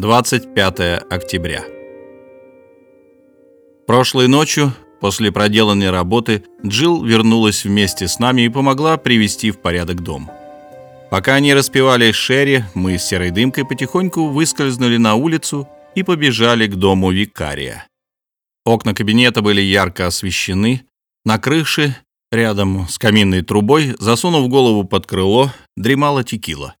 25 октября. Прошлой ночью, после проделанной работы, Джилл вернулась вместе с нами и помогла привести в порядок дом. Пока они распевали Шерри, мы с Серой Дымкой потихоньку выскользнули на улицу и побежали к дому викария. Окна кабинета были ярко освещены, на крыше, рядом с каминной трубой, засунув голову под крыло, дремала текила.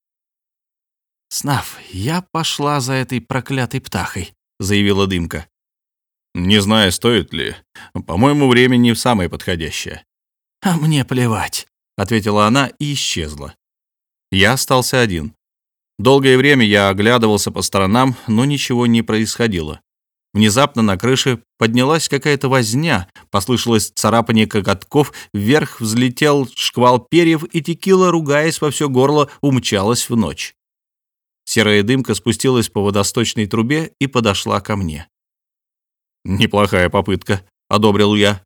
«Снав, я пошла за этой проклятой птахой», — заявила Дымка. «Не знаю, стоит ли. По-моему, время не самое подходящее». «А мне плевать», — ответила она и исчезла. Я остался один. Долгое время я оглядывался по сторонам, но ничего не происходило. Внезапно на крыше поднялась какая-то возня, послышалось царапание коготков, вверх взлетел шквал перьев, и текила, ругаясь во все горло, умчалась в ночь. Серая дымка спустилась по водосточной трубе и подошла ко мне. «Неплохая попытка», — одобрил я.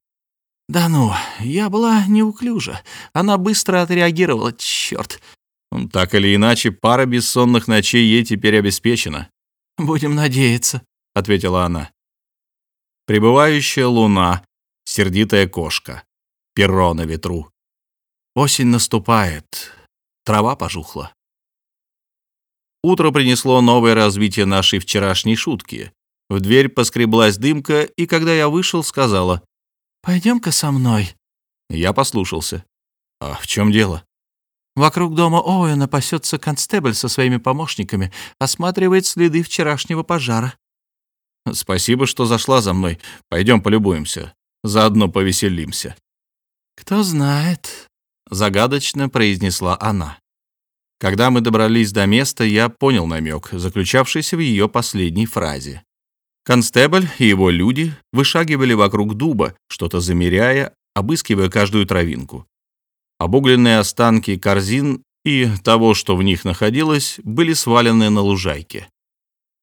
«Да ну, я была неуклюжа. Она быстро отреагировала, черт». «Так или иначе, пара бессонных ночей ей теперь обеспечена». «Будем надеяться», — ответила она. Прибывающая луна, сердитая кошка, перо на ветру. Осень наступает, трава пожухла. Утро принесло новое развитие нашей вчерашней шутки. В дверь поскреблась дымка, и когда я вышел, сказала, «Пойдем-ка со мной». Я послушался. «А в чем дело?» Вокруг дома Оуэна пасется констебль со своими помощниками, осматривает следы вчерашнего пожара. «Спасибо, что зашла за мной. Пойдем полюбуемся. Заодно повеселимся». «Кто знает», — загадочно произнесла она. Когда мы добрались до места, я понял намек, заключавшийся в ее последней фразе. Констебль и его люди вышагивали вокруг дуба, что-то замеряя, обыскивая каждую травинку. Обугленные останки корзин и того, что в них находилось, были свалены на лужайке.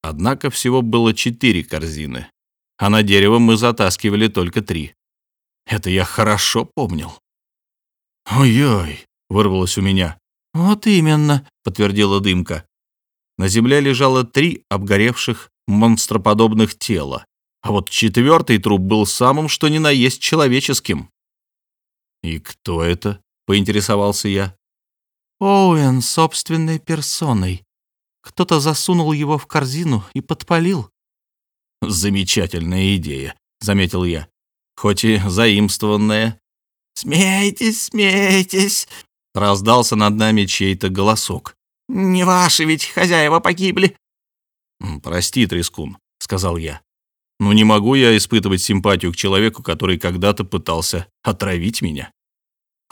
Однако всего было четыре корзины, а на дерево мы затаскивали только три. Это я хорошо помнил. «Ой-ой!» — вырвалось у меня. «Вот именно», — подтвердила дымка. На земле лежало три обгоревших монстроподобных тела, а вот четвертый труп был самым что ни на есть человеческим. «И кто это?» — поинтересовался я. «Оуэн собственной персоной. Кто-то засунул его в корзину и подпалил». «Замечательная идея», — заметил я, хоть и заимствованная. «Смейтесь, смейтесь», Раздался над нами чей-то голосок. «Не ваши ведь хозяева погибли». «Прости, Трескун», — сказал я. «Но не могу я испытывать симпатию к человеку, который когда-то пытался отравить меня».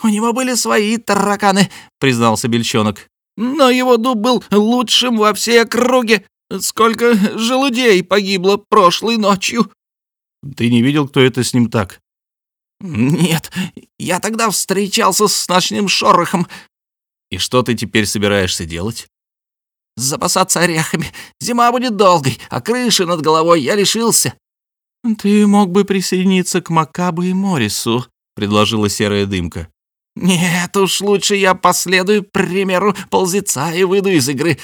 «У него были свои тараканы», — признался Бельчонок. «Но его дуб был лучшим во всей округе. Сколько желудей погибло прошлой ночью». «Ты не видел, кто это с ним так?» «Нет, я тогда встречался с ночным шорохом». «И что ты теперь собираешься делать?» «Запасаться орехами. Зима будет долгой, а крыши над головой я лишился». «Ты мог бы присоединиться к Макабу и Морису», — предложила серая дымка. «Нет уж, лучше я последую примеру ползеца и выйду из игры.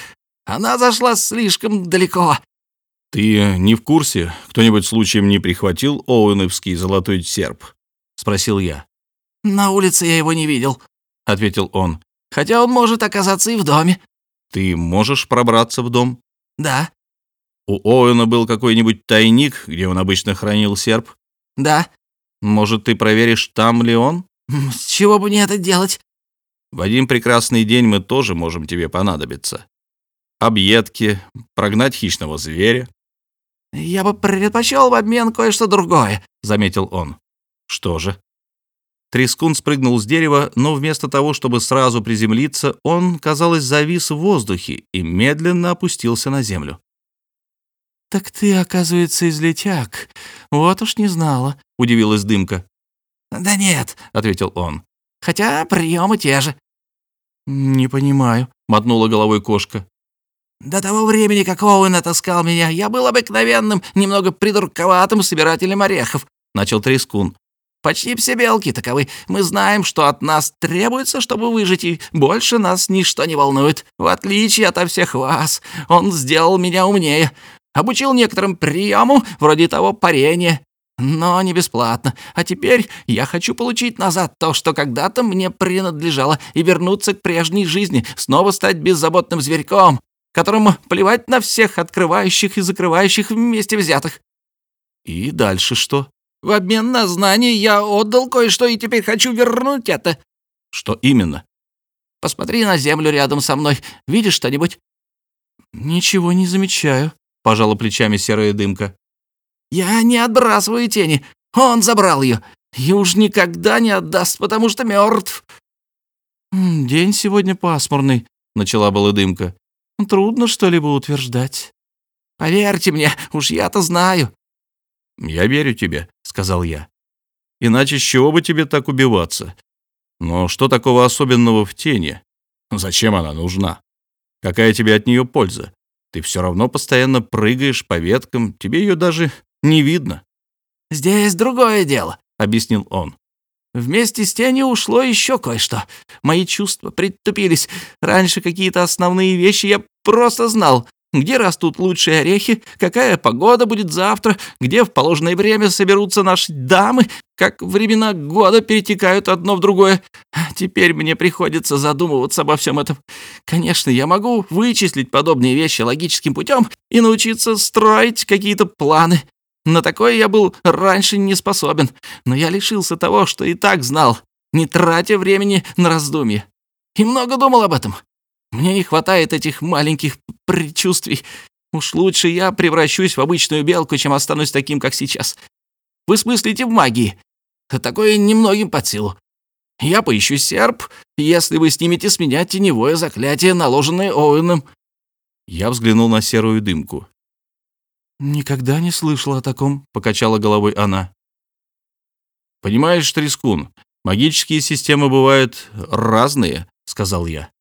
Она зашла слишком далеко». «Ты не в курсе? Кто-нибудь случаем не прихватил Оуэновский золотой серп?» — спросил я. «На улице я его не видел», — ответил он. «Хотя он может оказаться и в доме». «Ты можешь пробраться в дом?» «Да». «У Оуэна был какой-нибудь тайник, где он обычно хранил серп?» «Да». «Может, ты проверишь, там ли он?» «С чего бы мне это делать?» «В один прекрасный день мы тоже можем тебе понадобиться. Объедки, прогнать хищного зверя». «Я бы предпочел в обмен кое-что другое», — заметил он. Что же? Трескун спрыгнул с дерева, но вместо того, чтобы сразу приземлиться, он, казалось, завис в воздухе и медленно опустился на землю. «Так ты, оказывается, излетяк. Вот уж не знала», — удивилась Дымка. «Да нет», — ответил он. «Хотя приемы те же». «Не понимаю», — мотнула головой кошка. «До того времени, как Оуэн натаскал меня, я был обыкновенным, немного придурковатым собирателем орехов», — начал Трескун. Почти все белки таковы. Мы знаем, что от нас требуется, чтобы выжить, и больше нас ничто не волнует. В отличие от всех вас, он сделал меня умнее. Обучил некоторым приему, вроде того парения, но не бесплатно. А теперь я хочу получить назад то, что когда-то мне принадлежало, и вернуться к прежней жизни, снова стать беззаботным зверьком, которому плевать на всех открывающих и закрывающих вместе взятых. И дальше что? В обмен на знания я отдал кое-что и теперь хочу вернуть это». «Что именно?» «Посмотри на землю рядом со мной. Видишь что-нибудь?» «Ничего не замечаю», — пожала плечами серая дымка. «Я не отбрасываю тени. Он забрал ее. И уж никогда не отдаст, потому что мертв». «День сегодня пасмурный», — начала была дымка. «Трудно что-либо утверждать». «Поверьте мне, уж я-то знаю». «Я верю тебе», сказал я. «Иначе с чего бы тебе так убиваться? Но что такого особенного в тени? Зачем она нужна? Какая тебе от нее польза? Ты все равно постоянно прыгаешь по веткам, тебе ее даже не видно». «Здесь другое дело», — объяснил он. Вместе с тенью ушло еще кое-что. Мои чувства притупились. Раньше какие-то основные вещи я просто знал где растут лучшие орехи, какая погода будет завтра, где в положенное время соберутся наши дамы, как времена года перетекают одно в другое. Теперь мне приходится задумываться обо всем этом. Конечно, я могу вычислить подобные вещи логическим путем и научиться строить какие-то планы. На такое я был раньше не способен, но я лишился того, что и так знал, не тратя времени на раздумья. И много думал об этом. Мне не хватает этих маленьких предчувствий. Уж лучше я превращусь в обычную белку, чем останусь таким, как сейчас. Вы смыслите в магии. Такое немногим под силу. Я поищу серп, если вы снимете с меня теневое заклятие, наложенное Оуэном». Я взглянул на серую дымку. «Никогда не слышала о таком», — покачала головой она. «Понимаешь, Трескун, магические системы бывают разные», — сказал я.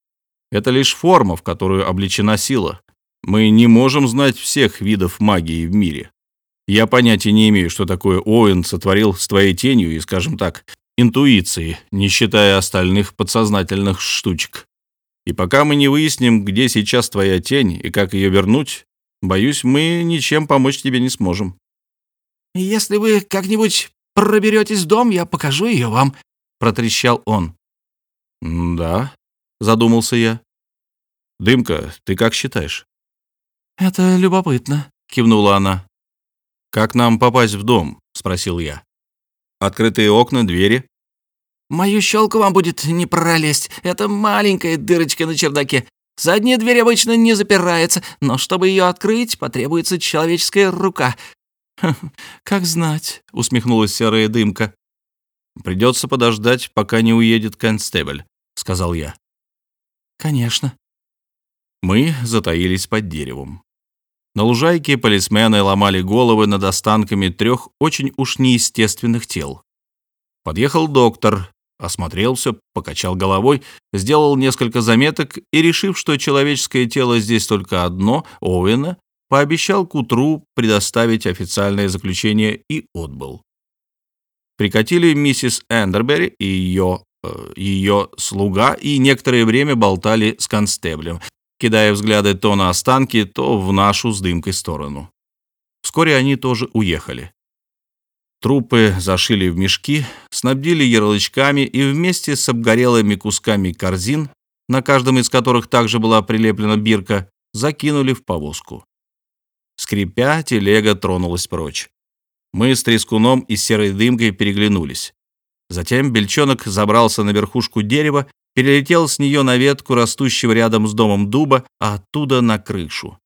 Это лишь форма, в которую облечена сила. Мы не можем знать всех видов магии в мире. Я понятия не имею, что такое Оуэн сотворил с твоей тенью и, скажем так, интуицией, не считая остальных подсознательных штучек. И пока мы не выясним, где сейчас твоя тень и как ее вернуть, боюсь, мы ничем помочь тебе не сможем. «Если вы как-нибудь проберетесь в дом, я покажу ее вам», — протрещал он. «Да», — задумался я. «Дымка, ты как считаешь?» «Это любопытно», — кивнула она. «Как нам попасть в дом?» — спросил я. «Открытые окна, двери?» «Мою щелку вам будет не пролезть. Это маленькая дырочка на чердаке. Задняя дверь обычно не запирается, но чтобы ее открыть, потребуется человеческая рука». «Как знать», — усмехнулась серая дымка. «Придется подождать, пока не уедет констебль», — сказал я. «Конечно», мы затаились под деревом. На лужайке полисмены ломали головы над останками трех очень уж неестественных тел. Подъехал доктор, осмотрелся, покачал головой, сделал несколько заметок и, решив, что человеческое тело здесь только одно, Оуэна, пообещал к утру предоставить официальное заключение и отбыл. Прикатили миссис Эндербери и ее, ее слуга и некоторое время болтали с констеблем, кидая взгляды то на останки, то в нашу с дымкой сторону. Вскоре они тоже уехали. Трупы зашили в мешки, снабдили ярлычками и вместе с обгорелыми кусками корзин, на каждом из которых также была прилеплена бирка, закинули в повозку. Скрипя, телега тронулась прочь. Мы с Трескуном и Серой Дымкой переглянулись. Затем Бельчонок забрался на верхушку дерева перелетел с нее на ветку растущего рядом с домом дуба, а оттуда на крышу.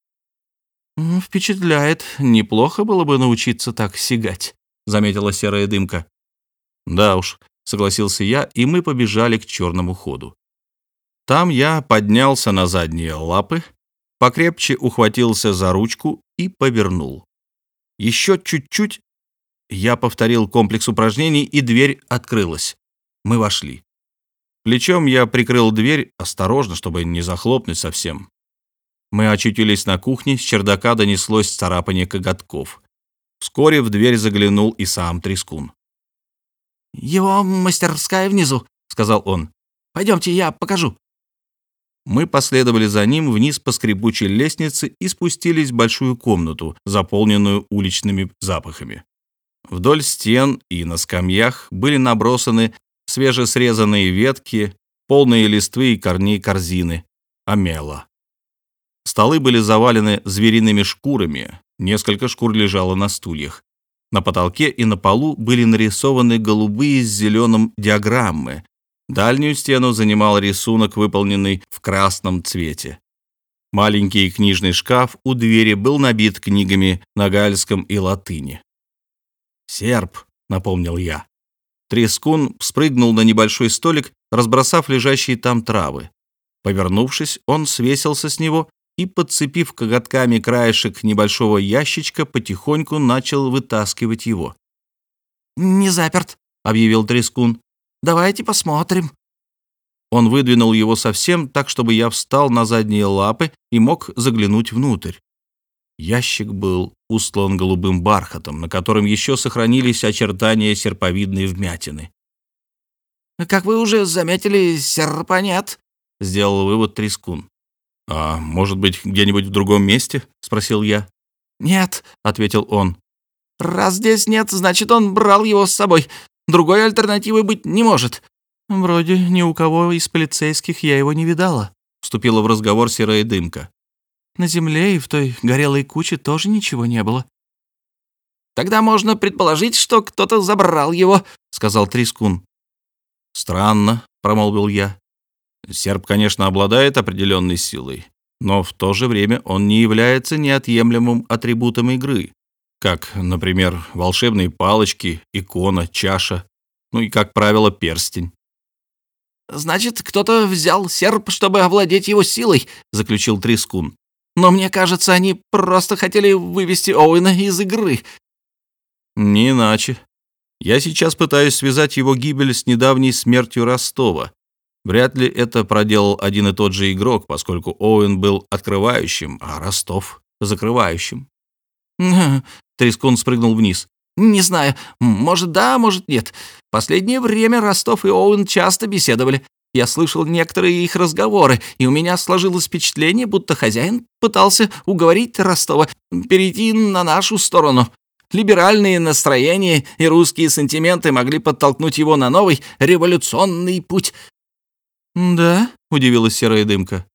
«Впечатляет. Неплохо было бы научиться так сигать», — заметила серая дымка. «Да уж», — согласился я, и мы побежали к черному ходу. Там я поднялся на задние лапы, покрепче ухватился за ручку и повернул. Еще чуть-чуть я повторил комплекс упражнений, и дверь открылась. Мы вошли. Плечом я прикрыл дверь, осторожно, чтобы не захлопнуть совсем. Мы очутились на кухне, с чердака донеслось царапание коготков. Вскоре в дверь заглянул и сам Трескун. «Его мастерская внизу», — сказал он. «Пойдемте, я покажу». Мы последовали за ним вниз по скрипучей лестнице и спустились в большую комнату, заполненную уличными запахами. Вдоль стен и на скамьях были набросаны свежесрезанные ветки, полные листвы и корней корзины, амела. Столы были завалены звериными шкурами, несколько шкур лежало на стульях. На потолке и на полу были нарисованы голубые с зеленым диаграммы, Дальнюю стену занимал рисунок, выполненный в красном цвете. Маленький книжный шкаф у двери был набит книгами на гальском и латыни. «Серп», — напомнил я. Трескун спрыгнул на небольшой столик, разбросав лежащие там травы. Повернувшись, он свесился с него и, подцепив коготками краешек небольшого ящичка, потихоньку начал вытаскивать его. «Не заперт», — объявил Трескун. Давайте посмотрим». Он выдвинул его совсем так, чтобы я встал на задние лапы и мог заглянуть внутрь. Ящик был устлан голубым бархатом, на котором еще сохранились очертания серповидной вмятины. «Как вы уже заметили, серпа нет», — сделал вывод Трескун. «А может быть, где-нибудь в другом месте?» — спросил я. «Нет», — ответил он. «Раз здесь нет, значит, он брал его с собой. Другой альтернативы быть не может». «Вроде ни у кого из полицейских я его не видала», — вступила в разговор серая дымка. «На земле и в той горелой куче тоже ничего не было». «Тогда можно предположить, что кто-то забрал его», — сказал Трискун. «Странно», — промолвил я. «Серб, конечно, обладает определенной силой, но в то же время он не является неотъемлемым атрибутом игры как, например, волшебные палочки, икона, чаша, ну и, как правило, перстень. «Значит, кто-то взял серп, чтобы овладеть его силой», — заключил Трискун. «Но мне кажется, они просто хотели вывести Оуэна из игры». «Не иначе. Я сейчас пытаюсь связать его гибель с недавней смертью Ростова. Вряд ли это проделал один и тот же игрок, поскольку Оуэн был открывающим, а Ростов — закрывающим. Трескун спрыгнул вниз. «Не знаю. Может, да, может, нет. Последнее время Ростов и Оуэн часто беседовали. Я слышал некоторые их разговоры, и у меня сложилось впечатление, будто хозяин пытался уговорить Ростова перейти на нашу сторону. Либеральные настроения и русские сантименты могли подтолкнуть его на новый революционный путь». «Да?» — удивилась серая дымка.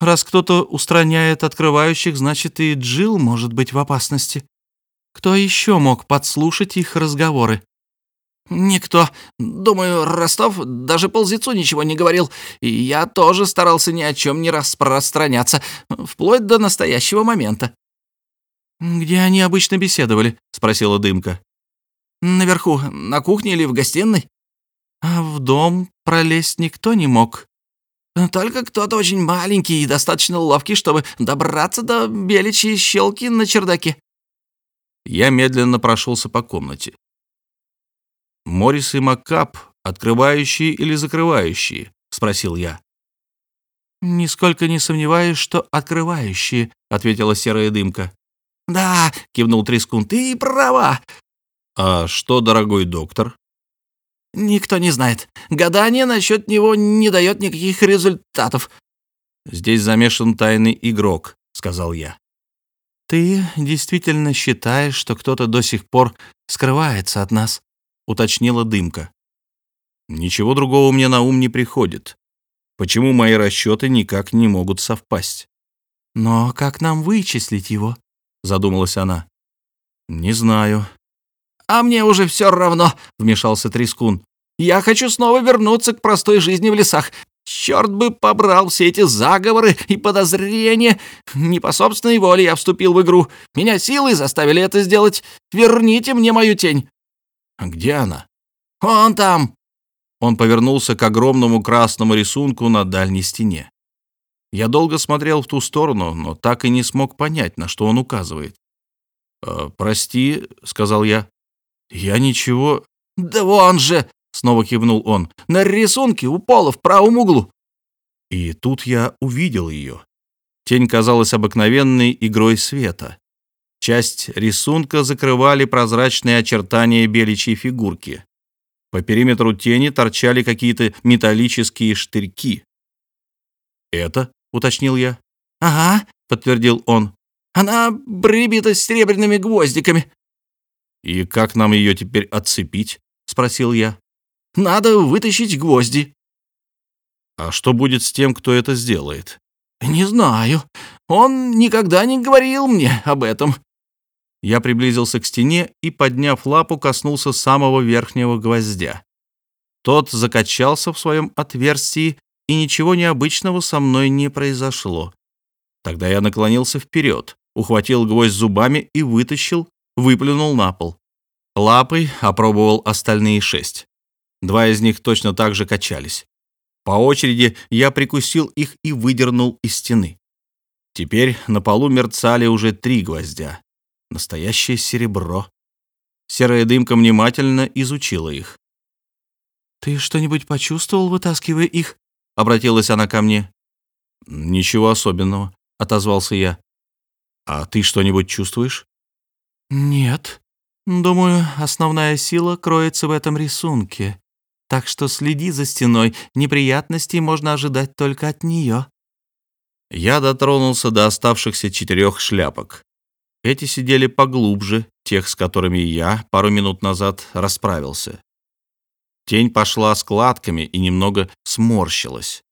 «Раз кто-то устраняет открывающих, значит, и Джил может быть в опасности». Кто еще мог подслушать их разговоры? «Никто. Думаю, Ростов даже ползецу ничего не говорил, и я тоже старался ни о чем не распространяться, вплоть до настоящего момента». «Где они обычно беседовали?» — спросила Дымка. «Наверху, на кухне или в гостиной?» «А в дом пролезть никто не мог?» «Только кто-то очень маленький и достаточно ловкий, чтобы добраться до беличьей щелки на чердаке». Я медленно прошелся по комнате. «Моррис и Маккап, открывающие или закрывающие?» — спросил я. «Нисколько не сомневаюсь, что открывающие», — ответила серая дымка. «Да», — кивнул Трискун, — «ты права». «А что, дорогой доктор?» «Никто не знает. Гадание насчет него не дает никаких результатов». «Здесь замешан тайный игрок», — сказал я. «Ты действительно считаешь, что кто-то до сих пор скрывается от нас?» — уточнила Дымка. «Ничего другого мне на ум не приходит. Почему мои расчеты никак не могут совпасть?» «Но как нам вычислить его?» — задумалась она. «Не знаю». «А мне уже все равно», — вмешался Трискун. «Я хочу снова вернуться к простой жизни в лесах. Черт бы побрал все эти заговоры и подозрения. Не по собственной воле я вступил в игру. Меня силой заставили это сделать. Верните мне мою тень». «Где она?» «Он там». Он повернулся к огромному красному рисунку на дальней стене. Я долго смотрел в ту сторону, но так и не смог понять, на что он указывает. «Э, «Прости», — сказал я. «Я ничего...» «Да вон же!» снова кивнул он. «На рисунке у пола в правом углу». И тут я увидел ее. Тень казалась обыкновенной игрой света. Часть рисунка закрывали прозрачные очертания беличьей фигурки. По периметру тени торчали какие-то металлические штырьки. «Это?» — уточнил я. «Ага», — подтвердил он. «Она прибита серебряными гвоздиками». «И как нам ее теперь отцепить?» — спросил я. «Надо вытащить гвозди». «А что будет с тем, кто это сделает?» «Не знаю. Он никогда не говорил мне об этом». Я приблизился к стене и, подняв лапу, коснулся самого верхнего гвоздя. Тот закачался в своем отверстии, и ничего необычного со мной не произошло. Тогда я наклонился вперед, ухватил гвоздь зубами и вытащил, выплюнул на пол. Лапой опробовал остальные шесть. Два из них точно так же качались. По очереди я прикусил их и выдернул из стены. Теперь на полу мерцали уже три гвоздя. Настоящее серебро. Серая дымка внимательно изучила их. «Ты что-нибудь почувствовал, вытаскивая их?» — обратилась она ко мне. «Ничего особенного», — отозвался я. «А ты что-нибудь чувствуешь?» «Нет. Думаю, основная сила кроется в этом рисунке. Так что следи за стеной, неприятностей можно ожидать только от нее. Я дотронулся до оставшихся четырех шляпок. Эти сидели поглубже тех, с которыми я пару минут назад расправился. Тень пошла складками и немного сморщилась.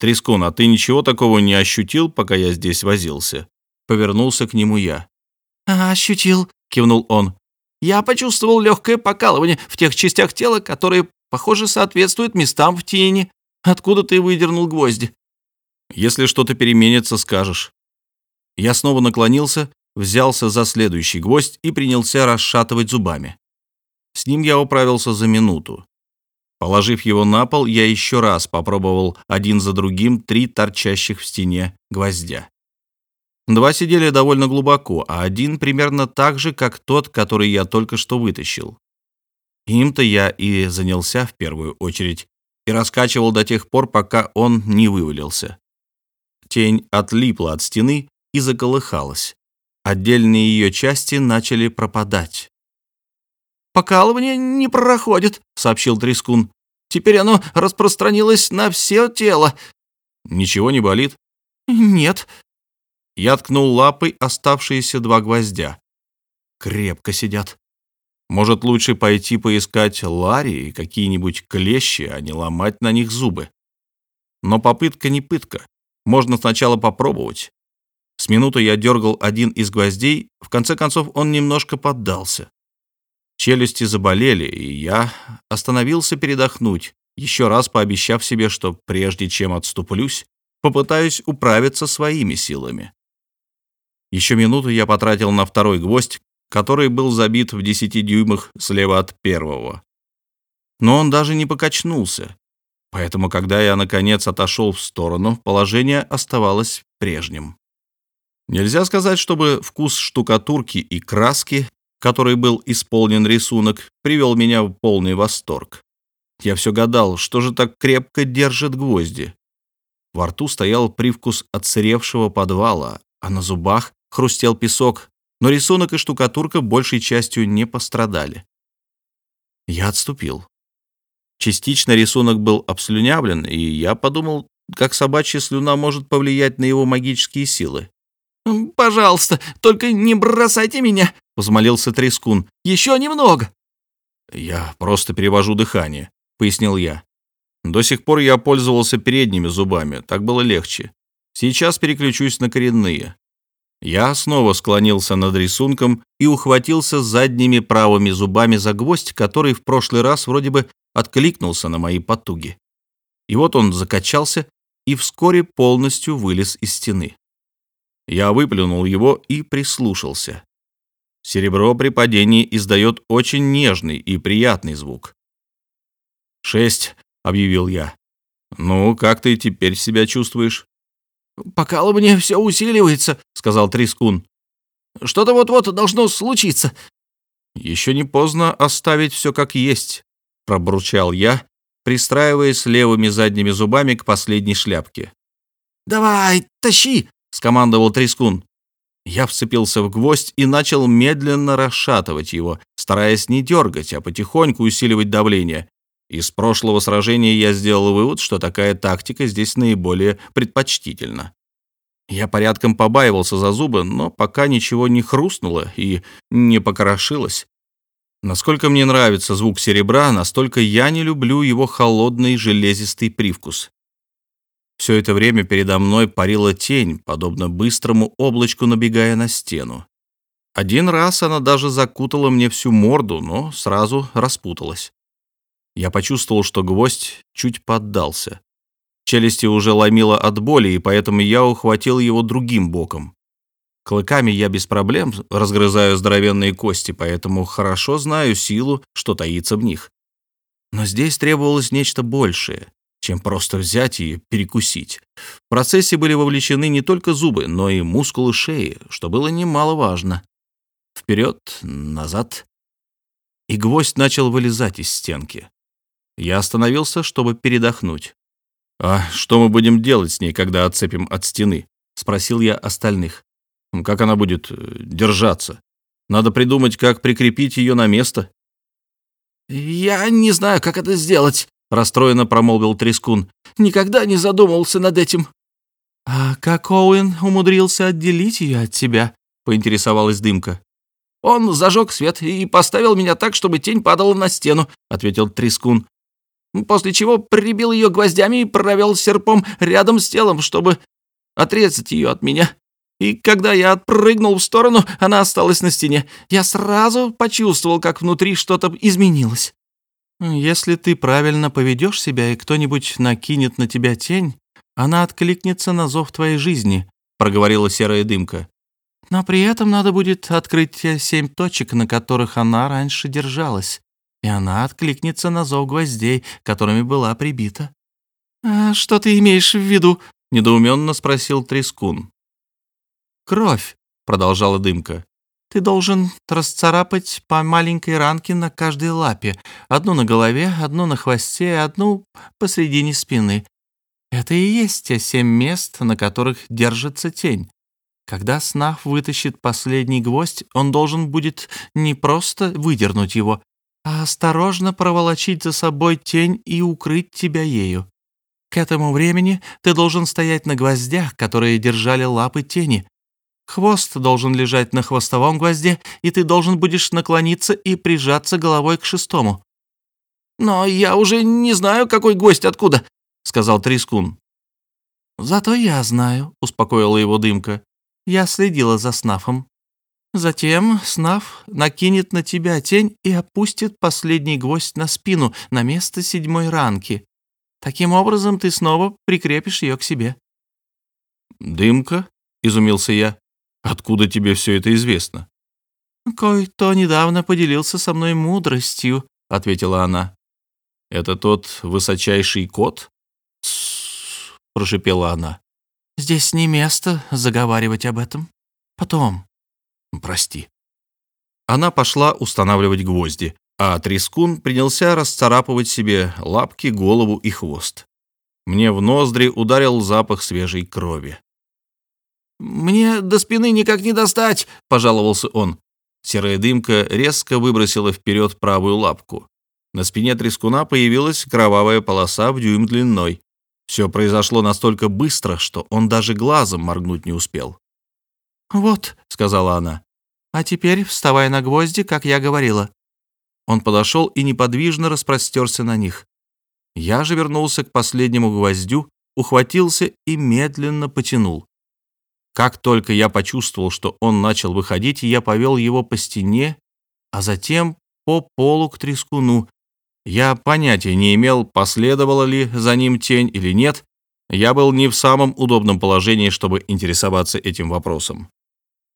«Трескун, а ты ничего такого не ощутил, пока я здесь возился?» Повернулся к нему я. «А, «Ощутил», — кивнул он. Я почувствовал легкое покалывание в тех частях тела, которые, похоже, соответствуют местам в тени. Откуда ты выдернул гвозди? Если что-то переменится, скажешь. Я снова наклонился, взялся за следующий гвоздь и принялся расшатывать зубами. С ним я управился за минуту. Положив его на пол, я еще раз попробовал один за другим три торчащих в стене гвоздя. Два сидели довольно глубоко, а один примерно так же, как тот, который я только что вытащил. Им-то я и занялся в первую очередь и раскачивал до тех пор, пока он не вывалился. Тень отлипла от стены и заколыхалась. Отдельные ее части начали пропадать. «Покалывание не проходит», — сообщил Трескун. «Теперь оно распространилось на все тело». «Ничего не болит?» «Нет», я ткнул лапой оставшиеся два гвоздя. Крепко сидят. Может, лучше пойти поискать Ларри и какие-нибудь клещи, а не ломать на них зубы. Но попытка не пытка. Можно сначала попробовать. С минуту я дергал один из гвоздей, в конце концов он немножко поддался. Челюсти заболели, и я остановился передохнуть, еще раз пообещав себе, что прежде чем отступлюсь, попытаюсь управиться своими силами. Еще минуту я потратил на второй гвоздь, который был забит в десяти дюймах слева от первого. Но он даже не покачнулся. Поэтому, когда я, наконец, отошел в сторону, положение оставалось прежним. Нельзя сказать, чтобы вкус штукатурки и краски, которой был исполнен рисунок, привел меня в полный восторг. Я все гадал, что же так крепко держит гвозди. Во рту стоял привкус отсыревшего подвала, а на зубах хрустел песок, но рисунок и штукатурка большей частью не пострадали. Я отступил. Частично рисунок был обслюнявлен, и я подумал, как собачья слюна может повлиять на его магические силы. «Пожалуйста, только не бросайте меня!» — взмолился Трескун. «Еще немного!» «Я просто перевожу дыхание», — пояснил я. «До сих пор я пользовался передними зубами, так было легче. Сейчас переключусь на коренные. Я снова склонился над рисунком и ухватился задними правыми зубами за гвоздь, который в прошлый раз вроде бы откликнулся на мои потуги. И вот он закачался и вскоре полностью вылез из стены. Я выплюнул его и прислушался. Серебро при падении издает очень нежный и приятный звук. «Шесть», — объявил я. «Ну, как ты теперь себя чувствуешь?» «Покалывание все усиливается», — сказал Трискун. «Что-то вот-вот должно случиться». «Еще не поздно оставить все как есть», — пробурчал я, пристраиваясь левыми задними зубами к последней шляпке. «Давай, тащи!» — скомандовал Трискун. Я вцепился в гвоздь и начал медленно расшатывать его, стараясь не дергать, а потихоньку усиливать давление. Из прошлого сражения я сделал вывод, что такая тактика здесь наиболее предпочтительна. Я порядком побаивался за зубы, но пока ничего не хрустнуло и не покрошилось. Насколько мне нравится звук серебра, настолько я не люблю его холодный железистый привкус. Все это время передо мной парила тень, подобно быстрому облачку, набегая на стену. Один раз она даже закутала мне всю морду, но сразу распуталась. Я почувствовал, что гвоздь чуть поддался. Челюсти уже ломило от боли, и поэтому я ухватил его другим боком. Клыками я без проблем разгрызаю здоровенные кости, поэтому хорошо знаю силу, что таится в них. Но здесь требовалось нечто большее, чем просто взять и перекусить. В процессе были вовлечены не только зубы, но и мускулы шеи, что было немаловажно. Вперед, назад. И гвоздь начал вылезать из стенки. Я остановился, чтобы передохнуть. «А что мы будем делать с ней, когда отцепим от стены?» — спросил я остальных. «Как она будет э, держаться? Надо придумать, как прикрепить ее на место». «Я не знаю, как это сделать», — расстроенно промолвил Трескун. «Никогда не задумывался над этим». «А как Оуэн умудрился отделить ее от тебя?» — поинтересовалась Дымка. «Он зажег свет и поставил меня так, чтобы тень падала на стену», — ответил Трескун после чего прибил ее гвоздями и провел серпом рядом с телом, чтобы отрезать ее от меня. И когда я отпрыгнул в сторону, она осталась на стене. Я сразу почувствовал, как внутри что-то изменилось. Если ты правильно поведешь себя, и кто-нибудь накинет на тебя тень, она откликнется на зов твоей жизни, проговорила серая дымка. Но при этом надо будет открыть те семь точек, на которых она раньше держалась и она откликнется на зов гвоздей, которыми была прибита. «А что ты имеешь в виду?» — недоуменно спросил Трескун. «Кровь», — продолжала Дымка. «Ты должен расцарапать по маленькой ранке на каждой лапе, одну на голове, одну на хвосте, одну посредине спины. Это и есть те семь мест, на которых держится тень. Когда Снах вытащит последний гвоздь, он должен будет не просто выдернуть его, а осторожно проволочить за собой тень и укрыть тебя ею. К этому времени ты должен стоять на гвоздях, которые держали лапы тени. Хвост должен лежать на хвостовом гвозде, и ты должен будешь наклониться и прижаться головой к шестому. «Но я уже не знаю, какой гость откуда», — сказал Трискун. «Зато я знаю», — успокоила его дымка. «Я следила за Снафом. Затем Снав накинет на тебя тень и опустит последний гвоздь на спину, на место седьмой ранки. Таким образом ты снова прикрепишь ее к себе». «Дымка?» — изумился я. «Откуда тебе все это известно?» «Кой-то недавно поделился со мной мудростью», — ответила она. «Это тот высочайший кот?» прошипела она. «Здесь не место заговаривать об этом. Потом, Прости». Она пошла устанавливать гвозди, а Трескун принялся расцарапывать себе лапки, голову и хвост. Мне в ноздри ударил запах свежей крови. «Мне до спины никак не достать», — пожаловался он. Серая дымка резко выбросила вперед правую лапку. На спине трескуна появилась кровавая полоса в дюйм длиной. Все произошло настолько быстро, что он даже глазом моргнуть не успел. «Вот», — сказала она, — «а теперь вставай на гвозди, как я говорила». Он подошел и неподвижно распростерся на них. Я же вернулся к последнему гвоздю, ухватился и медленно потянул. Как только я почувствовал, что он начал выходить, я повел его по стене, а затем по полу к трескуну. Я понятия не имел, последовала ли за ним тень или нет. Я был не в самом удобном положении, чтобы интересоваться этим вопросом.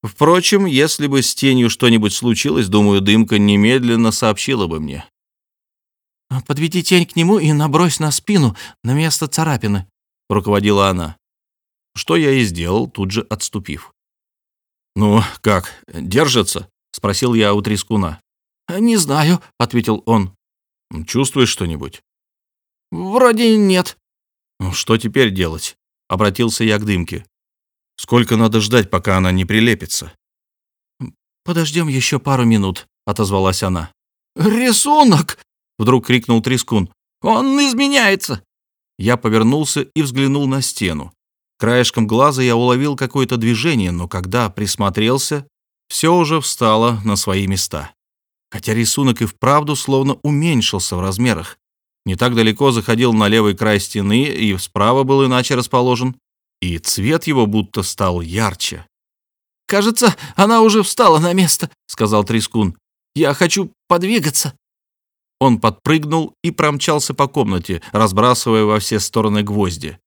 Впрочем, если бы с тенью что-нибудь случилось, думаю, дымка немедленно сообщила бы мне. «Подведи тень к нему и набрось на спину, на место царапины», — руководила она. Что я и сделал, тут же отступив. «Ну, как, держится?» — спросил я у Трескуна. «Не знаю», — ответил он. «Чувствуешь что-нибудь?» «Вроде нет». «Ну, что теперь делать?» — обратился я к дымке. Сколько надо ждать, пока она не прилепится? «Подождем еще пару минут», — отозвалась она. «Рисунок!» — вдруг крикнул Трескун. «Он изменяется!» Я повернулся и взглянул на стену. Краешком глаза я уловил какое-то движение, но когда присмотрелся, все уже встало на свои места. Хотя рисунок и вправду словно уменьшился в размерах. Не так далеко заходил на левый край стены и справа был иначе расположен, и цвет его будто стал ярче. «Кажется, она уже встала на место», — сказал Трискун. «Я хочу подвигаться». Он подпрыгнул и промчался по комнате, разбрасывая во все стороны гвозди.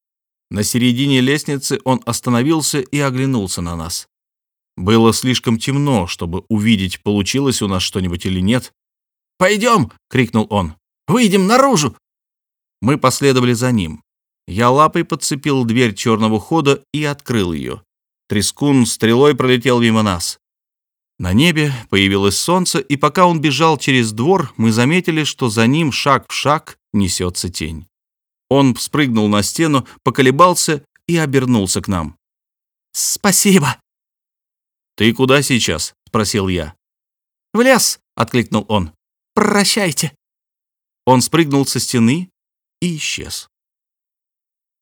На середине лестницы он остановился и оглянулся на нас. Было слишком темно, чтобы увидеть, получилось у нас что-нибудь или нет. «Пойдем!» — крикнул он. «Выйдем наружу!» Мы последовали за ним. Я лапой подцепил дверь черного хода и открыл ее. Трескун стрелой пролетел мимо нас. На небе появилось солнце, и пока он бежал через двор, мы заметили, что за ним шаг в шаг несется тень. Он спрыгнул на стену, поколебался и обернулся к нам. «Спасибо!» «Ты куда сейчас?» — спросил я. «В лес!» — откликнул он. «Прощайте!» Он спрыгнул со стены и исчез.